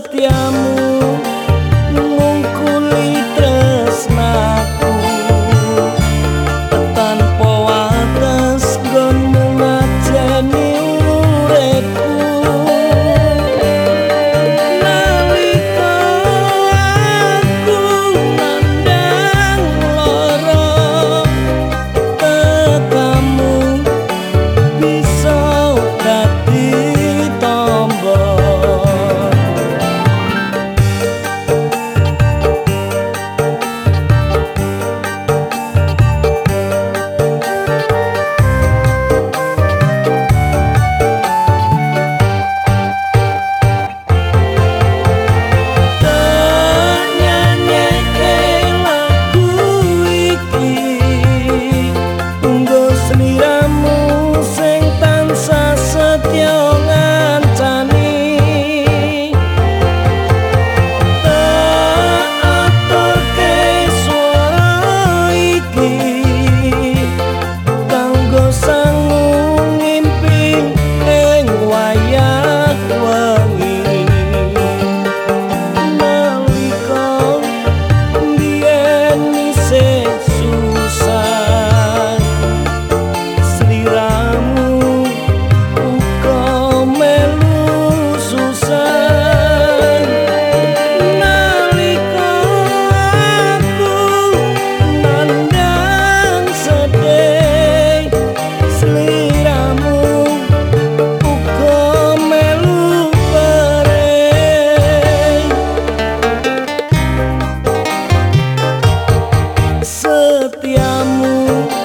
sappiamo. amo.